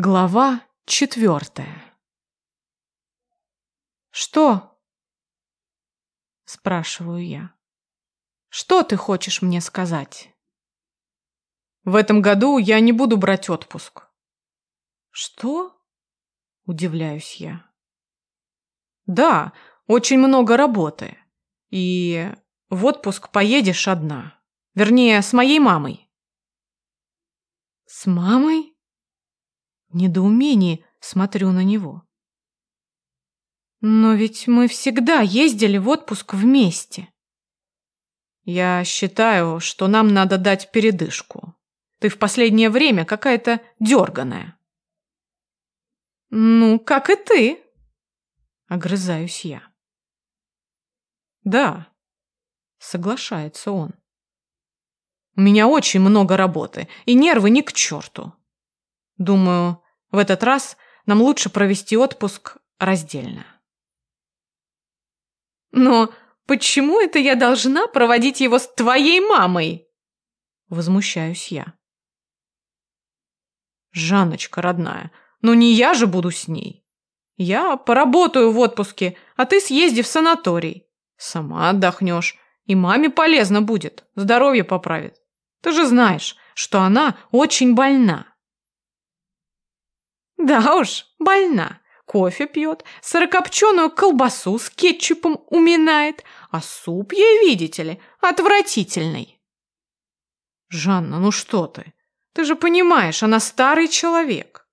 Глава четвертая. «Что?» — спрашиваю я. «Что ты хочешь мне сказать?» «В этом году я не буду брать отпуск». «Что?» — удивляюсь я. «Да, очень много работы. И в отпуск поедешь одна. Вернее, с моей мамой». «С мамой?» В недоумении смотрю на него. Но ведь мы всегда ездили в отпуск вместе. Я считаю, что нам надо дать передышку. Ты в последнее время какая-то дерганая. Ну, как и ты. Огрызаюсь я. Да, соглашается он. У меня очень много работы, и нервы ни к черту. Думаю, в этот раз нам лучше провести отпуск раздельно. Но почему это я должна проводить его с твоей мамой? Возмущаюсь я. Жанночка, родная, ну не я же буду с ней. Я поработаю в отпуске, а ты съезди в санаторий. Сама отдохнешь, и маме полезно будет, здоровье поправит. Ты же знаешь, что она очень больна. Да уж, больна. Кофе пьет, сырокопченую колбасу с кетчупом уминает, а суп ей, видите ли, отвратительный. Жанна, ну что ты? Ты же понимаешь, она старый человек.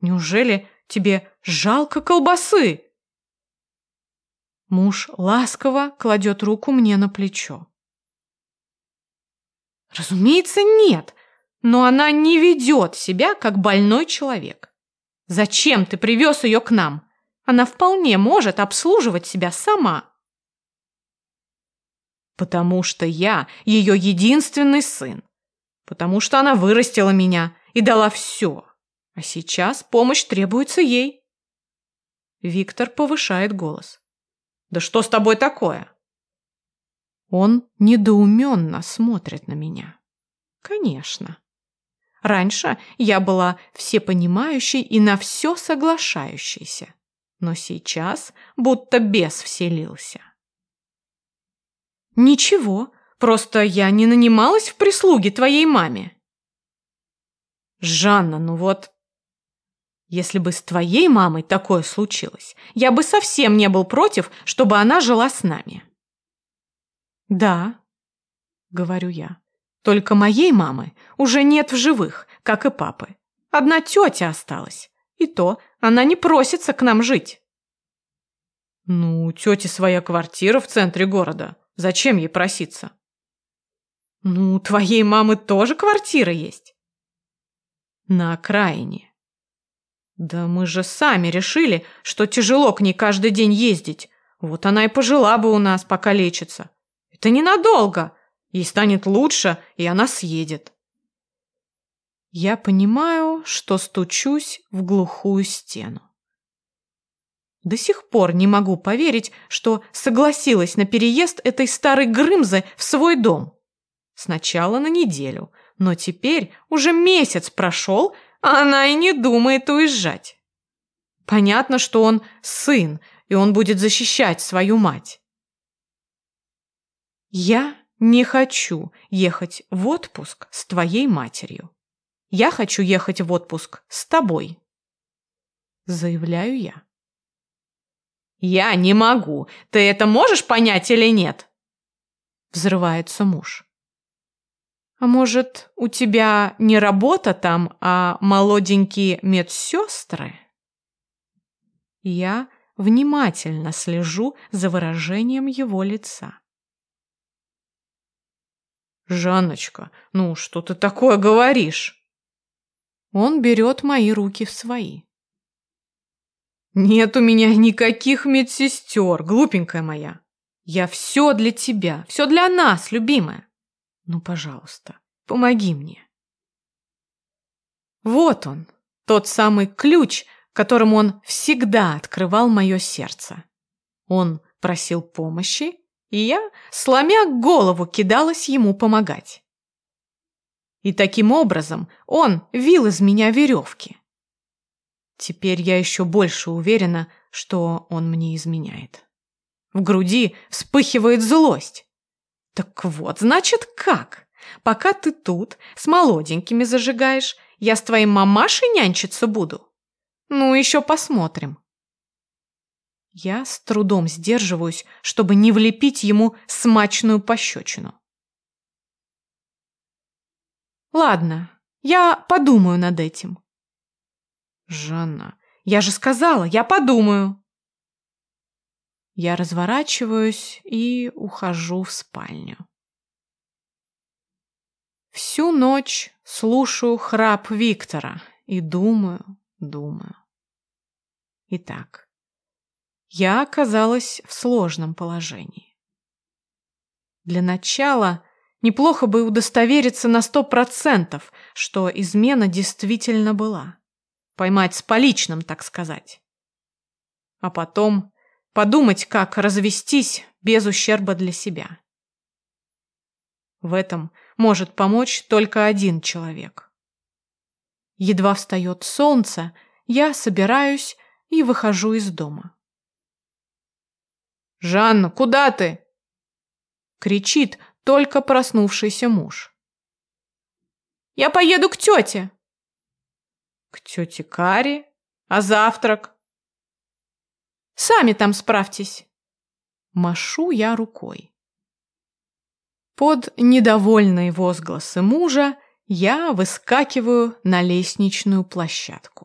Неужели тебе жалко колбасы? Муж ласково кладет руку мне на плечо. Разумеется, нет, но она не ведет себя как больной человек. Зачем ты привез ее к нам? Она вполне может обслуживать себя сама. Потому что я ее единственный сын. Потому что она вырастила меня и дала все. А сейчас помощь требуется ей. Виктор повышает голос. Да что с тобой такое? Он недоуменно смотрит на меня. Конечно. Раньше я была всепонимающей и на все соглашающейся, но сейчас будто бес вселился. Ничего, просто я не нанималась в прислуги твоей маме. Жанна, ну вот... Если бы с твоей мамой такое случилось, я бы совсем не был против, чтобы она жила с нами. Да, говорю я. Только моей мамы уже нет в живых, как и папы. Одна тетя осталась. И то она не просится к нам жить. Ну, у тети своя квартира в центре города. Зачем ей проситься? Ну, у твоей мамы тоже квартира есть. На окраине. Да мы же сами решили, что тяжело к ней каждый день ездить. Вот она и пожила бы у нас, пока лечится. Это ненадолго. Ей станет лучше, и она съедет. Я понимаю, что стучусь в глухую стену. До сих пор не могу поверить, что согласилась на переезд этой старой Грымзы в свой дом. Сначала на неделю, но теперь уже месяц прошел, а она и не думает уезжать. Понятно, что он сын, и он будет защищать свою мать. Я не хочу ехать в отпуск с твоей матерью. Я хочу ехать в отпуск с тобой. Заявляю я. Я не могу. Ты это можешь понять или нет? Взрывается муж. А может, у тебя не работа там, а молоденькие медсестры? Я внимательно слежу за выражением его лица. «Жанночка, ну что ты такое говоришь?» Он берет мои руки в свои. «Нет у меня никаких медсестер, глупенькая моя. Я все для тебя, все для нас, любимая. Ну, пожалуйста, помоги мне». Вот он, тот самый ключ, которым он всегда открывал мое сердце. Он просил помощи, и я, сломя голову, кидалась ему помогать. И таким образом он вил из меня веревки. Теперь я еще больше уверена, что он мне изменяет. В груди вспыхивает злость. Так вот, значит, как? Пока ты тут с молоденькими зажигаешь, я с твоим мамашей нянчиться буду? Ну, еще посмотрим. Я с трудом сдерживаюсь, чтобы не влепить ему смачную пощечину. Ладно, я подумаю над этим. Жанна, я же сказала, я подумаю. Я разворачиваюсь и ухожу в спальню. Всю ночь слушаю храп Виктора и думаю, думаю. Итак, я оказалась в сложном положении. Для начала неплохо бы удостовериться на сто процентов, что измена действительно была. Поймать с поличным, так сказать. А потом подумать, как развестись без ущерба для себя. В этом может помочь только один человек. Едва встает солнце, я собираюсь и выхожу из дома. «Жанна, куда ты?» кричит только проснувшийся муж. «Я поеду к тете!» «К тете Каре? А завтрак?» «Сами там справьтесь!» Машу я рукой. Под недовольные возгласы мужа я выскакиваю на лестничную площадку.